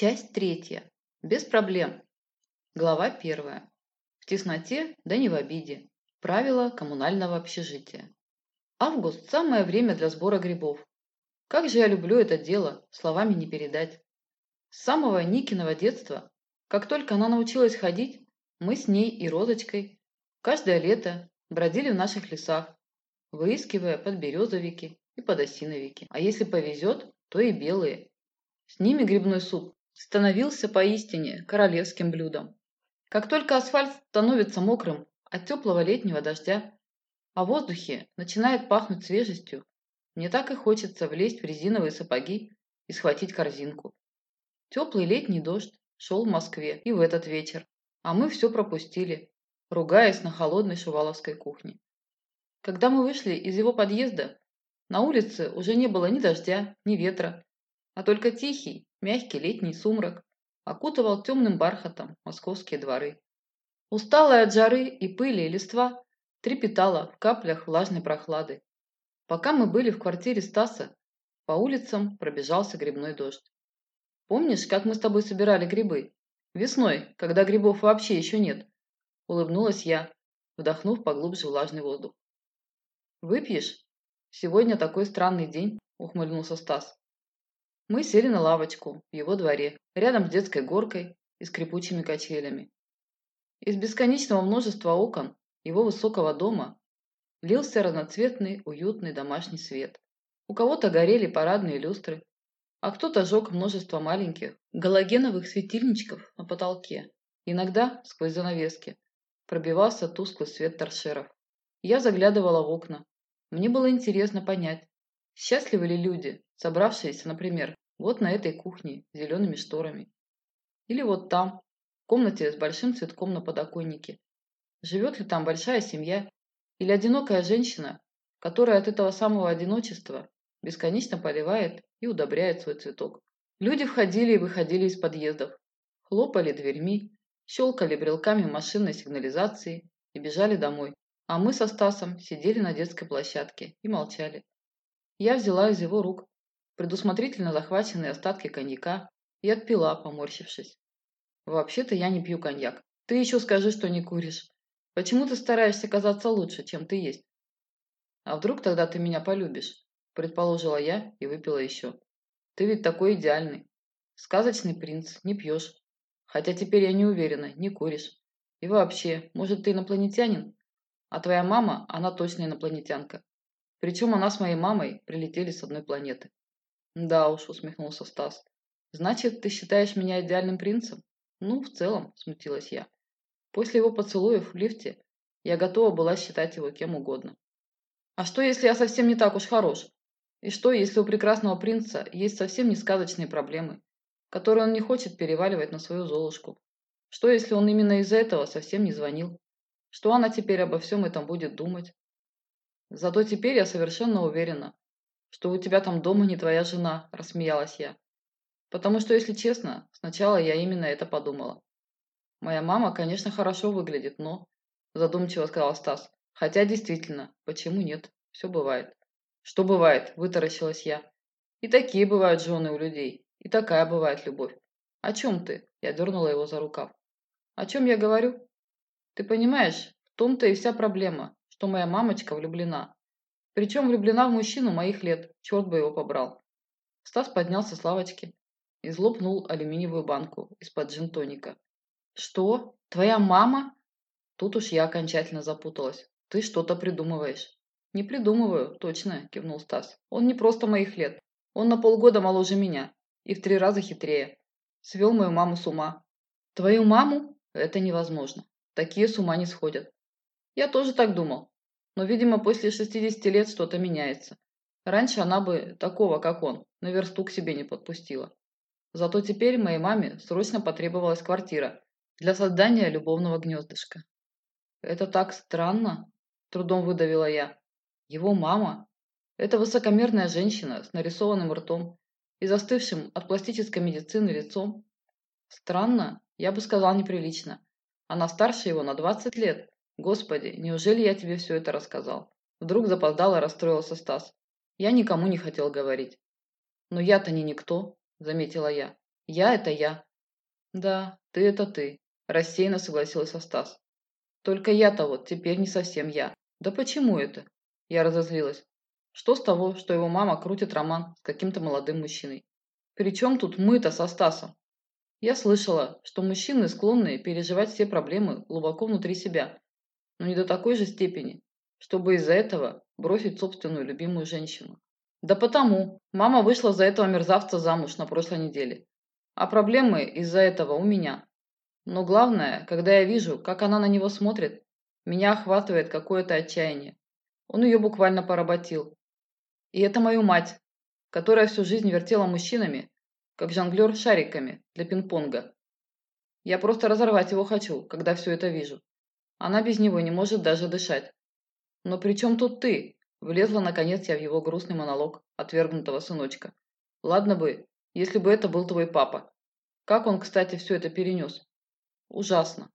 Часть третья. Без проблем. Глава первая. В тесноте, да не в обиде. Правила коммунального общежития. Август – самое время для сбора грибов. Как же я люблю это дело, словами не передать. С самого Никиного детства, как только она научилась ходить, мы с ней и Розочкой каждое лето бродили в наших лесах, выискивая подберезовики и подосиновики. А если повезет, то и белые. С ними грибной суп становился поистине королевским блюдом. Как только асфальт становится мокрым от теплого летнего дождя, а в воздухе начинает пахнуть свежестью, мне так и хочется влезть в резиновые сапоги и схватить корзинку. Теплый летний дождь шел в Москве и в этот вечер, а мы все пропустили, ругаясь на холодной шуваловской кухне. Когда мы вышли из его подъезда, на улице уже не было ни дождя, ни ветра, а только тихий, мягкий летний сумрак окутывал темным бархатом московские дворы. Усталая от жары и пыли и листва трепетала в каплях влажной прохлады. Пока мы были в квартире Стаса, по улицам пробежался грибной дождь. Помнишь, как мы с тобой собирали грибы? Весной, когда грибов вообще еще нет. Улыбнулась я, вдохнув поглубже влажный воздух. «Выпьешь? Сегодня такой странный день», – ухмыльнулся Стас. Мы сели на лавочку в его дворе, рядом с детской горкой и скрипучими качелями. Из бесконечного множества окон его высокого дома лился разноцветный, уютный домашний свет. У кого-то горели парадные люстры, а кто-то жег множество маленьких галогеновых светильничков на потолке. Иногда, сквозь занавески, пробивался тусклый свет торшеров. Я заглядывала в окна. Мне было интересно понять, счастливы ли люди, собравшиеся, например, вот на этой кухне с зелеными шторами. Или вот там, в комнате с большим цветком на подоконнике. Живет ли там большая семья или одинокая женщина, которая от этого самого одиночества бесконечно поливает и удобряет свой цветок. Люди входили и выходили из подъездов, хлопали дверьми, щелкали брелками машинной сигнализации и бежали домой. А мы со Стасом сидели на детской площадке и молчали. Я взяла из его рук предусмотрительно захваченные остатки коньяка и отпила, поморщившись. «Вообще-то я не пью коньяк. Ты еще скажи, что не куришь. Почему ты стараешься казаться лучше, чем ты есть? А вдруг тогда ты меня полюбишь?» Предположила я и выпила еще. «Ты ведь такой идеальный. Сказочный принц, не пьешь. Хотя теперь я не уверена, не куришь. И вообще, может, ты инопланетянин? А твоя мама, она точно инопланетянка. Причем она с моей мамой прилетели с одной планеты. Да уж, усмехнулся Стас. Значит, ты считаешь меня идеальным принцем? Ну, в целом, смутилась я. После его поцелуев в лифте я готова была считать его кем угодно. А что, если я совсем не так уж хорош? И что, если у прекрасного принца есть совсем не сказочные проблемы, которые он не хочет переваливать на свою Золушку? Что, если он именно из-за этого совсем не звонил? Что она теперь обо всем этом будет думать? Зато теперь я совершенно уверена, что у тебя там дома не твоя жена, рассмеялась я. Потому что, если честно, сначала я именно это подумала. Моя мама, конечно, хорошо выглядит, но... Задумчиво сказал Стас. Хотя, действительно, почему нет? Все бывает. Что бывает? Вытаращилась я. И такие бывают жены у людей. И такая бывает любовь. О чем ты? Я дернула его за рукав. О чем я говорю? Ты понимаешь, в том-то и вся проблема, что моя мамочка влюблена. Причем влюблена в мужчину моих лет, черт бы его побрал. Стас поднялся с лавочки и злопнул алюминиевую банку из-под джин-тоника. «Что? Твоя мама?» Тут уж я окончательно запуталась. «Ты что-то придумываешь». «Не придумываю, точно», – кивнул Стас. «Он не просто моих лет. Он на полгода моложе меня и в три раза хитрее. Свел мою маму с ума». «Твою маму? Это невозможно. Такие с ума не сходят». «Я тоже так думал. Но, видимо, после 60 лет что-то меняется. Раньше она бы такого, как он, на версту к себе не подпустила. Зато теперь моей маме срочно потребовалась квартира для создания любовного гнездышка. «Это так странно», – трудом выдавила я. «Его мама – это высокомерная женщина с нарисованным ртом и застывшим от пластической медицины лицом. Странно, я бы сказал неприлично. Она старше его на 20 лет, Господи, неужели я тебе все это рассказал? Вдруг запоздал и расстроился Стас. Я никому не хотел говорить. Но я-то не никто, заметила я. Я – это я. Да, ты – это ты, рассеянно согласился Стас. Только я-то вот теперь не совсем я. Да почему это? Я разозлилась. Что с того, что его мама крутит роман с каким-то молодым мужчиной? Причем тут мы-то со Стасом? Я слышала, что мужчины склонны переживать все проблемы глубоко внутри себя, но не до такой же степени, чтобы из-за этого бросить собственную любимую женщину. Да потому, мама вышла за этого мерзавца замуж на прошлой неделе. А проблемы из-за этого у меня. Но главное, когда я вижу, как она на него смотрит, меня охватывает какое-то отчаяние. Он ее буквально поработил. И это мою мать, которая всю жизнь вертела мужчинами, как жонглер шариками для пинг-понга. Я просто разорвать его хочу, когда все это вижу. Она без него не может даже дышать. Но при чем тут ты? Влезла, наконец, я в его грустный монолог отвергнутого сыночка. Ладно бы, если бы это был твой папа. Как он, кстати, все это перенес? Ужасно.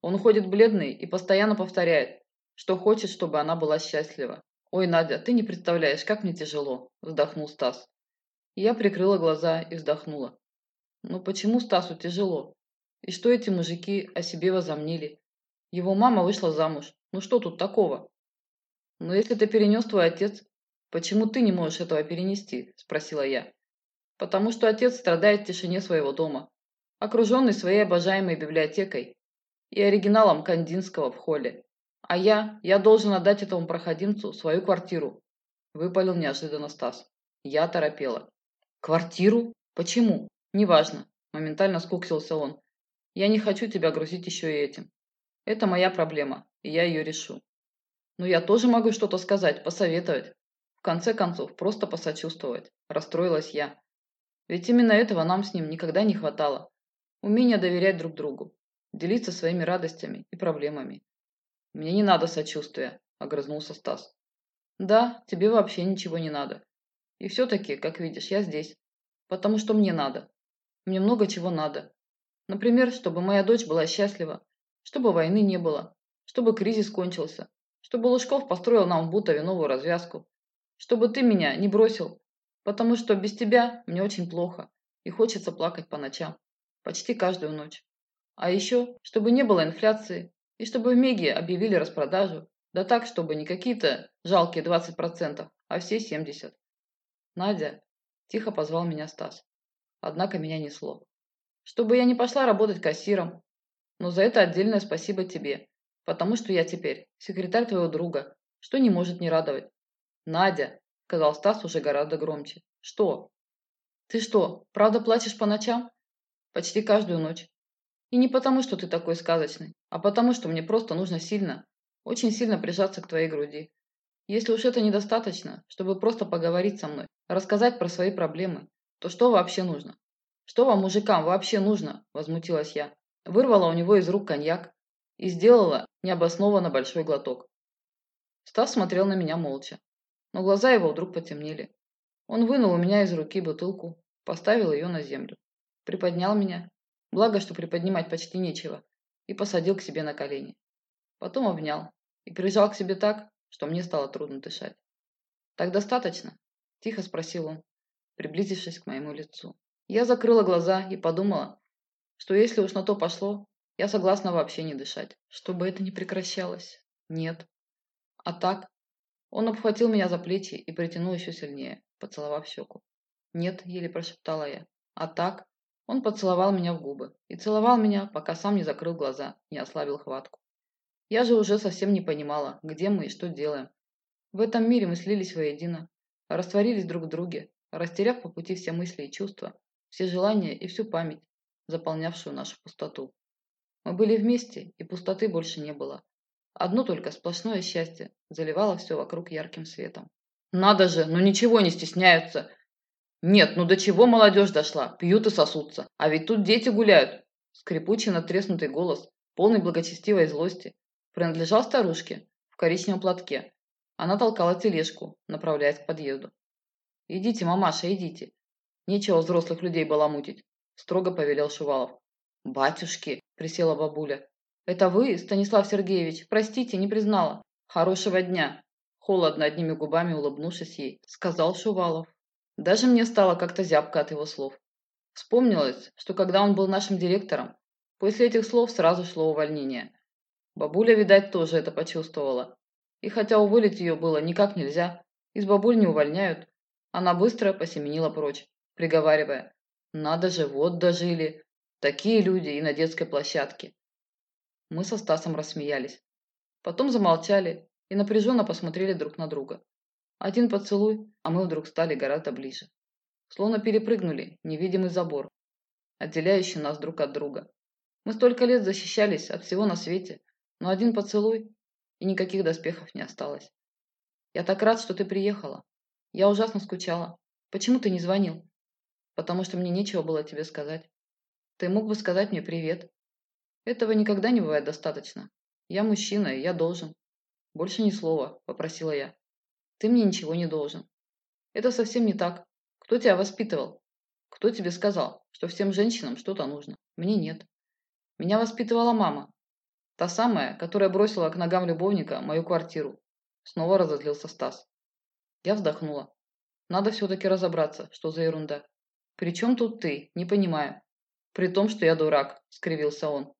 Он ходит бледный и постоянно повторяет, что хочет, чтобы она была счастлива. «Ой, Надя, ты не представляешь, как мне тяжело», – вздохнул Стас. Я прикрыла глаза и вздохнула. «Ну почему Стасу тяжело? И что эти мужики о себе возомнили? Его мама вышла замуж. Ну что тут такого?» «Но если ты перенес твой отец, почему ты не можешь этого перенести?» – спросила я. «Потому что отец страдает в тишине своего дома, окруженный своей обожаемой библиотекой и оригиналом Кандинского в холле. А я, я должен отдать этому проходимцу свою квартиру», – выпалил неожиданно Стас. Я торопела. «Квартиру? Почему? Неважно», – моментально скуксился он. «Я не хочу тебя грузить еще и этим. Это моя проблема, и я ее решу. Но я тоже могу что-то сказать, посоветовать. В конце концов, просто посочувствовать. Расстроилась я. Ведь именно этого нам с ним никогда не хватало. Умение доверять друг другу. Делиться своими радостями и проблемами. Мне не надо сочувствия, огрызнулся Стас. Да, тебе вообще ничего не надо. И все-таки, как видишь, я здесь. Потому что мне надо. Мне много чего надо. Например, чтобы моя дочь была счастлива, чтобы войны не было, чтобы кризис кончился, чтобы Лужков построил нам в Бутове новую развязку. Чтобы ты меня не бросил, потому что без тебя мне очень плохо и хочется плакать по ночам. Почти каждую ночь. А еще, чтобы не было инфляции, и чтобы в Меге объявили распродажу, да так, чтобы не какие-то жалкие 20%, а все 70%. Надя, тихо позвал меня Стас. Однако меня несло. Чтобы я не пошла работать кассиром, но за это отдельное спасибо тебе, потому что я теперь секретарь твоего друга, что не может не радовать. Надя, сказал Стас уже гораздо громче. Что? Ты что, правда плачешь по ночам? Почти каждую ночь. И не потому, что ты такой сказочный, а потому, что мне просто нужно сильно, очень сильно прижаться к твоей груди. Если уж это недостаточно, чтобы просто поговорить со мной, рассказать про свои проблемы, то что вообще нужно? Что вам, мужикам, вообще нужно? Возмутилась я. Вырвала у него из рук коньяк, и сделала необоснованно большой глоток. Стас смотрел на меня молча, но глаза его вдруг потемнели. Он вынул у меня из руки бутылку, поставил ее на землю, приподнял меня, благо, что приподнимать почти нечего, и посадил к себе на колени. Потом обнял и прижал к себе так, что мне стало трудно дышать. «Так достаточно?» – тихо спросил он, приблизившись к моему лицу. Я закрыла глаза и подумала, что если уж на то пошло, я согласна вообще не дышать, чтобы это не прекращалось. Нет. А так? Он обхватил меня за плечи и притянул еще сильнее, поцеловав щеку. «Нет», — еле прошептала я. «А так?» Он поцеловал меня в губы и целовал меня, пока сам не закрыл глаза, не ослабил хватку. Я же уже совсем не понимала, где мы и что делаем. В этом мире мы слились воедино, растворились друг в друге, растеряв по пути все мысли и чувства, все желания и всю память, заполнявшую нашу пустоту. Мы были вместе, и пустоты больше не было. Одно только сплошное счастье заливало все вокруг ярким светом. «Надо же, ну ничего не стесняются!» «Нет, ну до чего молодежь дошла? Пьют и сосутся. А ведь тут дети гуляют!» Скрипучий натреснутый голос, полный благочестивой злости, принадлежал старушке в коричневом платке. Она толкала тележку, направляясь к подъезду. «Идите, мамаша, идите. Нечего взрослых людей баламутить», – строго повелел Шувалов. «Батюшки!» – присела бабуля. «Это вы, Станислав Сергеевич? Простите, не признала. Хорошего дня!» Холодно одними губами улыбнувшись ей, сказал Шувалов. Даже мне стало как-то зябко от его слов. Вспомнилось, что когда он был нашим директором, после этих слов сразу шло увольнение. Бабуля, видать, тоже это почувствовала. И хотя уволить ее было никак нельзя, из бабуль не увольняют, она быстро посеменила прочь, приговаривая, «Надо же, вот дожили, такие люди и на детской площадке». Мы со Стасом рассмеялись. Потом замолчали и напряженно посмотрели друг на друга. Один поцелуй, а мы вдруг стали гораздо ближе. Словно перепрыгнули невидимый забор, отделяющий нас друг от друга. Мы столько лет защищались от всего на свете, но один поцелуй, и никаких доспехов не осталось. Я так рад, что ты приехала. Я ужасно скучала. Почему ты не звонил? Потому что мне нечего было тебе сказать. Ты мог бы сказать мне привет. Этого никогда не бывает достаточно. Я мужчина, и я должен. Больше ни слова, попросила я. Ты мне ничего не должен. Это совсем не так. Кто тебя воспитывал? Кто тебе сказал, что всем женщинам что-то нужно? Мне нет. Меня воспитывала мама. Та самая, которая бросила к ногам любовника мою квартиру. Снова разозлился Стас. Я вздохнула. Надо все-таки разобраться, что за ерунда. При чем тут ты? Не понимаю. При том, что я дурак, скривился он.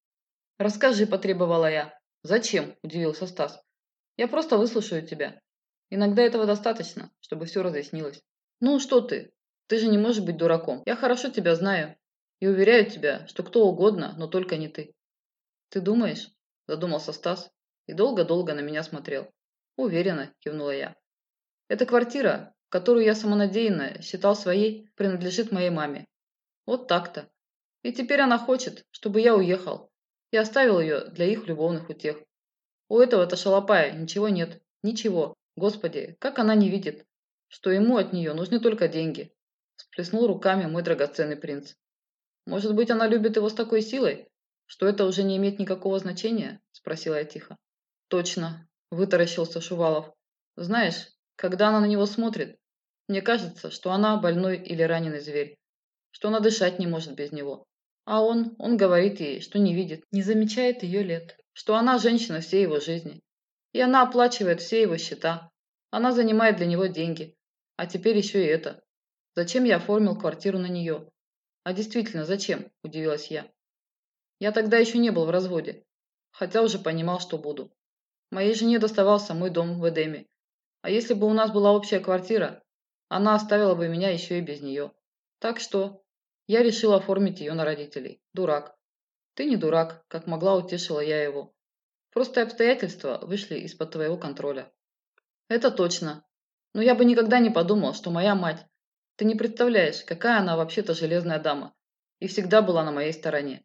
Расскажи, потребовала я. Зачем? Удивился Стас. Я просто выслушаю тебя. Иногда этого достаточно, чтобы все разъяснилось. Ну что ты? Ты же не можешь быть дураком. Я хорошо тебя знаю. И уверяю тебя, что кто угодно, но только не ты. Ты думаешь? Задумался Стас и долго-долго на меня смотрел. «Уверена», – кивнула я. «Эта квартира, которую я самонадеянно считал своей, принадлежит моей маме. Вот так-то. И теперь она хочет, чтобы я уехал и оставил ее для их любовных утех. У этого-то шалопая ничего нет. Ничего. Господи, как она не видит, что ему от нее нужны только деньги?» Сплеснул руками мой драгоценный принц. «Может быть, она любит его с такой силой, что это уже не имеет никакого значения?» – спросила я тихо. «Точно, Вытаращился Шувалов. Знаешь, когда она на него смотрит, мне кажется, что она больной или раненый зверь, что она дышать не может без него. А он, он говорит ей, что не видит, не замечает ее лет, что она женщина всей его жизни. И она оплачивает все его счета. Она занимает для него деньги. А теперь еще и это. Зачем я оформил квартиру на нее? А действительно, зачем? Удивилась я. Я тогда еще не был в разводе, хотя уже понимал, что буду. Моей жене доставался мой дом в Эдеме. А если бы у нас была общая квартира, она оставила бы меня еще и без нее. Так что я решил оформить ее на родителей. Дурак. Ты не дурак, как могла утешила я его. Просто обстоятельства вышли из-под твоего контроля. Это точно. Но я бы никогда не подумал, что моя мать... Ты не представляешь, какая она вообще-то железная дама. И всегда была на моей стороне.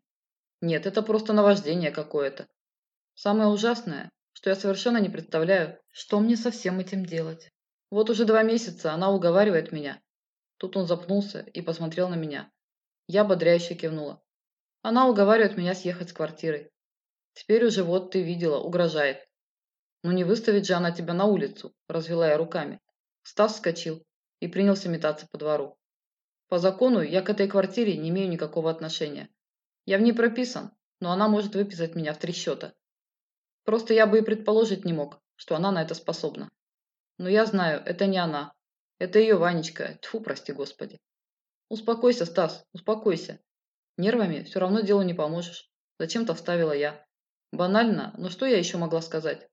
Нет, это просто наваждение какое-то. Самое ужасное, что я совершенно не представляю, что мне со всем этим делать. Вот уже два месяца она уговаривает меня. Тут он запнулся и посмотрел на меня. Я ободряюще кивнула. Она уговаривает меня съехать с квартиры. Теперь уже вот ты видела, угрожает. Ну не выставит же она тебя на улицу, развела я руками. Стас вскочил и принялся метаться по двору. По закону я к этой квартире не имею никакого отношения. Я в ней прописан, но она может выписать меня в три счета. Просто я бы и предположить не мог, что она на это способна. Но я знаю, это не она. Это ее Ванечка. Тьфу, прости господи. Успокойся, Стас, успокойся. Нервами все равно делу не поможешь. Зачем-то вставила я. Банально, но что я еще могла сказать?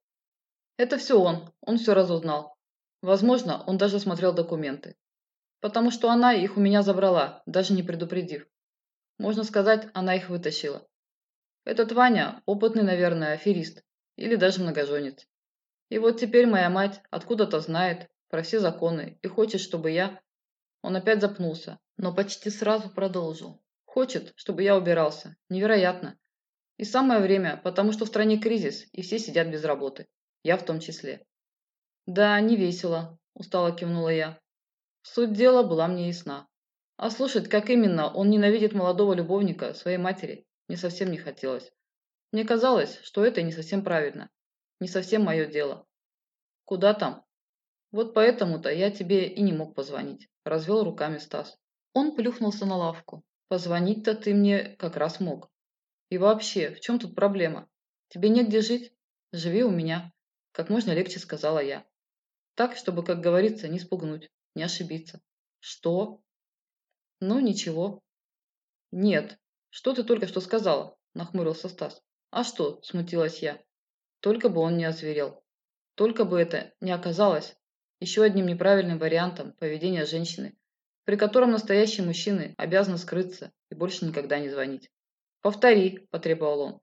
Это все он, он все разузнал. Возможно, он даже смотрел документы. Потому что она их у меня забрала, даже не предупредив. Можно сказать, она их вытащила. Этот Ваня, опытный, наверное, аферист или даже многоженец. И вот теперь моя мать откуда-то знает про все законы и хочет, чтобы я... Он опять запнулся, но почти сразу продолжил. Хочет, чтобы я убирался. Невероятно. И самое время, потому что в стране кризис, и все сидят без работы. Я в том числе. Да, не весело, устало кивнула я. Суть дела была мне ясна. А слушать, как именно он ненавидит молодого любовника своей матери, мне совсем не хотелось. Мне казалось, что это не совсем правильно, не совсем мое дело. Куда там? Вот поэтому-то я тебе и не мог позвонить, развел руками Стас. Он плюхнулся на лавку. Позвонить-то ты мне как раз мог. И вообще, в чем тут проблема? Тебе негде жить? Живи у меня. Как можно легче сказала я. Так, чтобы, как говорится, не спугнуть, не ошибиться. Что? Ну, ничего. Нет. Что ты только что сказала? Нахмурился Стас. А что? Смутилась я. Только бы он не озверел. Только бы это не оказалось еще одним неправильным вариантом поведения женщины, при котором настоящий мужчина обязан скрыться и больше никогда не звонить. «Повтори», – потребовал он.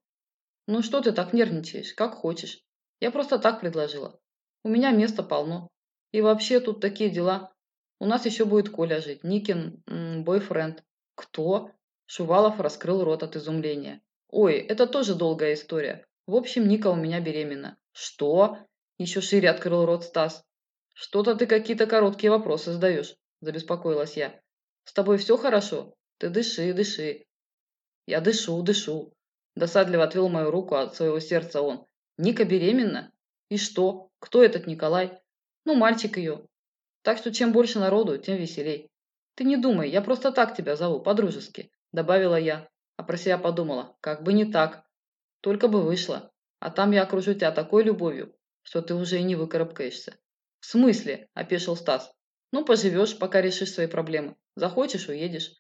«Ну что ты так нервничаешь? Как хочешь. Я просто так предложила. У меня места полно. И вообще тут такие дела. У нас еще будет Коля жить, Никин, бойфренд». «Кто?» Шувалов раскрыл рот от изумления. «Ой, это тоже долгая история. В общем, Ника у меня беременна». «Что?» Еще шире открыл рот Стас. «Что-то ты какие-то короткие вопросы задаешь», – забеспокоилась я. «С тобой все хорошо? Ты дыши, дыши». «Я дышу, дышу», – досадливо отвел мою руку от своего сердца он. «Ника беременна? И что? Кто этот Николай?» «Ну, мальчик ее. Так что чем больше народу, тем веселей». «Ты не думай, я просто так тебя зову, по-дружески», – добавила я, а про себя подумала, как бы не так. Только бы вышло, а там я окружу тебя такой любовью, что ты уже и не выкарабкаешься. «В смысле?» – опешил Стас. «Ну, поживешь, пока решишь свои проблемы. Захочешь – уедешь».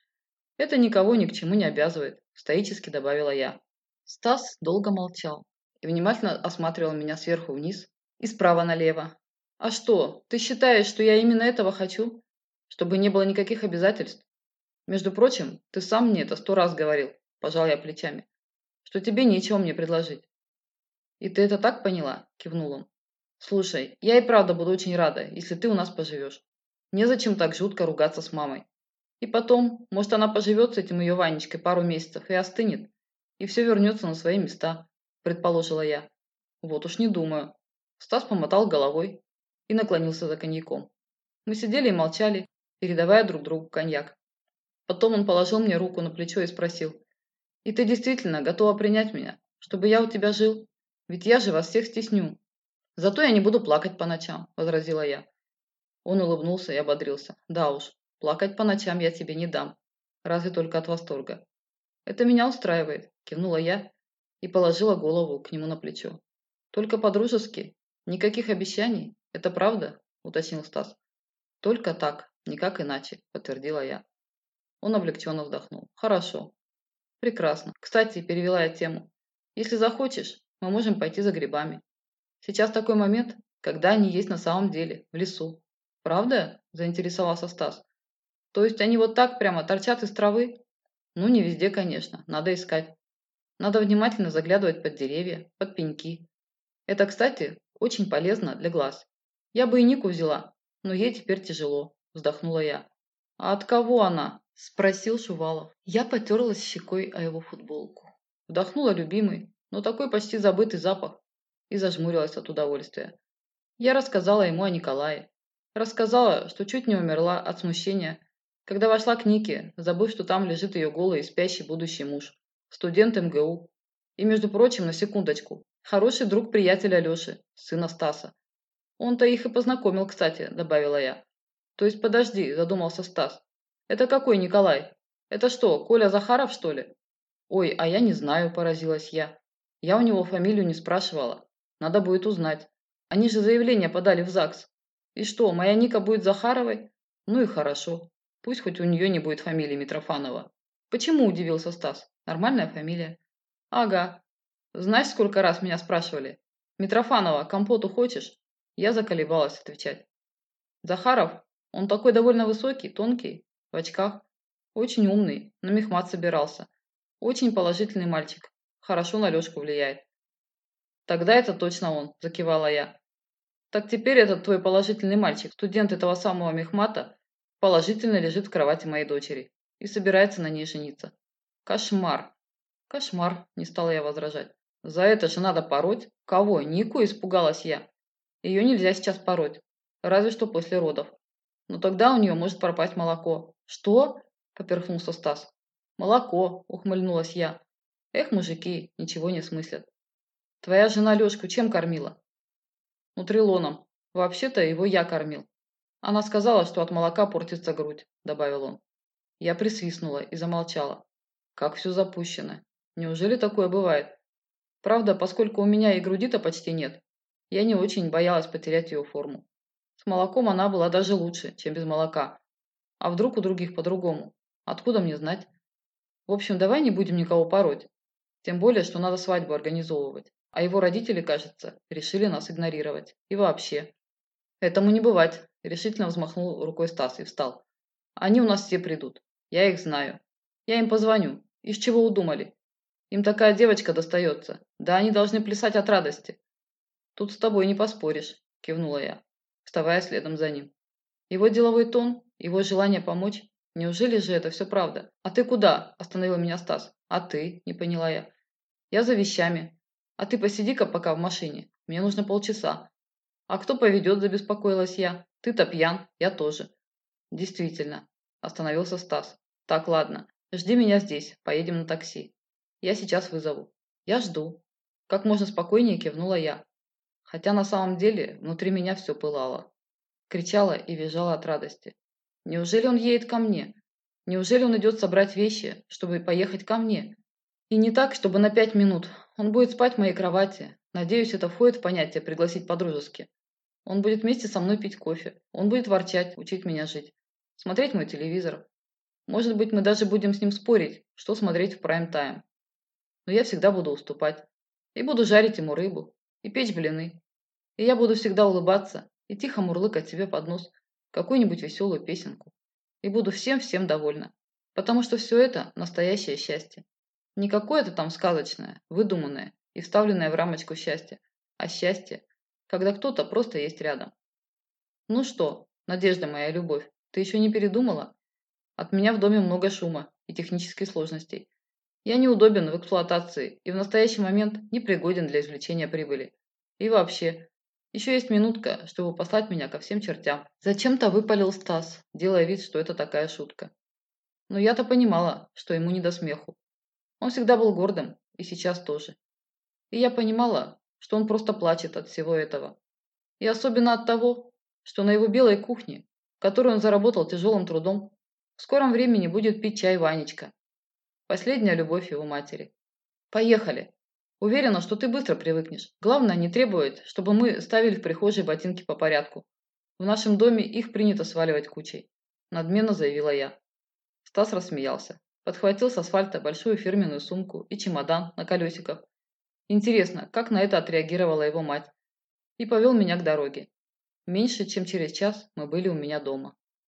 «Это никого ни к чему не обязывает», – стоически добавила я. Стас долго молчал и внимательно осматривал меня сверху вниз и справа налево. «А что, ты считаешь, что я именно этого хочу? Чтобы не было никаких обязательств? Между прочим, ты сам мне это сто раз говорил», – пожал я плечами, – «что тебе нечего мне предложить». «И ты это так поняла?» – кивнул он. Слушай, я и правда буду очень рада, если ты у нас поживешь. Незачем так жутко ругаться с мамой. И потом, может, она поживет с этим ее Ванечкой пару месяцев и остынет, и все вернется на свои места, предположила я. Вот уж не думаю. Стас помотал головой и наклонился за коньяком. Мы сидели и молчали, передавая друг другу коньяк. Потом он положил мне руку на плечо и спросил. «И ты действительно готова принять меня, чтобы я у тебя жил? Ведь я же вас всех стесню, «Зато я не буду плакать по ночам», – возразила я. Он улыбнулся и ободрился. «Да уж, плакать по ночам я тебе не дам. Разве только от восторга». «Это меня устраивает», – кивнула я и положила голову к нему на плечо. «Только по-дружески? Никаких обещаний? Это правда?» – уточнил Стас. «Только так, никак иначе», – подтвердила я. Он облегченно вздохнул. «Хорошо. Прекрасно. Кстати, перевела я тему. Если захочешь, мы можем пойти за грибами. Сейчас такой момент, когда они есть на самом деле, в лесу. Правда? Заинтересовался Стас. То есть они вот так прямо торчат из травы? Ну, не везде, конечно. Надо искать. Надо внимательно заглядывать под деревья, под пеньки. Это, кстати, очень полезно для глаз. Я бы и Нику взяла, но ей теперь тяжело, вздохнула я. А от кого она? Спросил Шувалов. Я потерлась щекой о его футболку. Вдохнула любимый, но такой почти забытый запах и зажмурилась от удовольствия. Я рассказала ему о Николае. Рассказала, что чуть не умерла от смущения, когда вошла к Нике, забыв, что там лежит ее голый и спящий будущий муж, студент МГУ. И, между прочим, на секундочку, хороший друг приятеля Леши, сына Стаса. Он-то их и познакомил, кстати, добавила я. То есть, подожди, задумался Стас. Это какой Николай? Это что, Коля Захаров, что ли? Ой, а я не знаю, поразилась я. Я у него фамилию не спрашивала. Надо будет узнать. Они же заявление подали в ЗАГС. И что, моя Ника будет Захаровой? Ну и хорошо. Пусть хоть у нее не будет фамилии Митрофанова. Почему, удивился Стас. Нормальная фамилия. Ага. Знаешь, сколько раз меня спрашивали? Митрофанова, компоту хочешь? Я заколебалась отвечать. Захаров, он такой довольно высокий, тонкий, в очках. Очень умный, на мехмат собирался. Очень положительный мальчик. Хорошо на Лешку влияет. «Тогда это точно он», – закивала я. «Так теперь этот твой положительный мальчик, студент этого самого мехмата, положительно лежит в кровати моей дочери и собирается на ней жениться. Кошмар!» «Кошмар», – не стала я возражать. «За это же надо пороть? Кого? Нику?» – испугалась я. «Ее нельзя сейчас пороть, разве что после родов. Но тогда у нее может пропасть молоко». «Что?» – поперхнулся Стас. «Молоко», – ухмыльнулась я. «Эх, мужики, ничего не смыслят». Твоя жена Лешку чем кормила? Нутрилоном. Вообще-то его я кормил. Она сказала, что от молока портится грудь, добавил он. Я присвистнула и замолчала. Как все запущено. Неужели такое бывает? Правда, поскольку у меня и груди-то почти нет, я не очень боялась потерять ее форму. С молоком она была даже лучше, чем без молока. А вдруг у других по-другому? Откуда мне знать? В общем, давай не будем никого пороть. Тем более, что надо свадьбу организовывать. А его родители, кажется, решили нас игнорировать. И вообще. Этому не бывать, решительно взмахнул рукой Стас и встал. Они у нас все придут. Я их знаю. Я им позвоню. Из чего удумали? Им такая девочка достается. Да они должны плясать от радости. Тут с тобой не поспоришь, кивнула я, вставая следом за ним. Его деловой тон, его желание помочь. Неужели же это все правда? А ты куда? Остановил меня Стас. А ты? Не поняла я. Я за вещами. А ты посиди-ка пока в машине. Мне нужно полчаса. А кто поведет, забеспокоилась я. Ты-то пьян, я тоже. Действительно, остановился Стас. Так, ладно. Жди меня здесь, поедем на такси. Я сейчас вызову. Я жду. Как можно спокойнее кивнула я. Хотя на самом деле внутри меня все пылало. Кричала и визжала от радости. Неужели он едет ко мне? Неужели он идет собрать вещи, чтобы поехать ко мне? И не так, чтобы на пять минут. Он будет спать в моей кровати. Надеюсь, это входит в понятие «пригласить по-дружески». Он будет вместе со мной пить кофе. Он будет ворчать, учить меня жить. Смотреть мой телевизор. Может быть, мы даже будем с ним спорить, что смотреть в прайм-тайм. Но я всегда буду уступать. И буду жарить ему рыбу. И печь блины. И я буду всегда улыбаться и тихо мурлыкать себе под нос какую-нибудь веселую песенку. И буду всем-всем довольна. Потому что все это настоящее счастье. Не какое-то там сказочное, выдуманное и вставленное в рамочку счастье, а счастье, когда кто-то просто есть рядом. Ну что, Надежда моя любовь, ты еще не передумала? От меня в доме много шума и технических сложностей. Я неудобен в эксплуатации и в настоящий момент непригоден для извлечения прибыли. И вообще, еще есть минутка, чтобы послать меня ко всем чертям. Зачем-то выпалил Стас, делая вид, что это такая шутка. Но я-то понимала, что ему не до смеху. Он всегда был гордым, и сейчас тоже. И я понимала, что он просто плачет от всего этого. И особенно от того, что на его белой кухне, которую он заработал тяжелым трудом, в скором времени будет пить чай Ванечка. Последняя любовь его матери. Поехали. Уверена, что ты быстро привыкнешь. Главное не требовать, чтобы мы ставили в прихожей ботинки по порядку. В нашем доме их принято сваливать кучей. Надменно заявила я. Стас рассмеялся. Подхватил с асфальта большую фирменную сумку и чемодан на колесиках. Интересно, как на это отреагировала его мать. И повел меня к дороге. Меньше чем через час мы были у меня дома.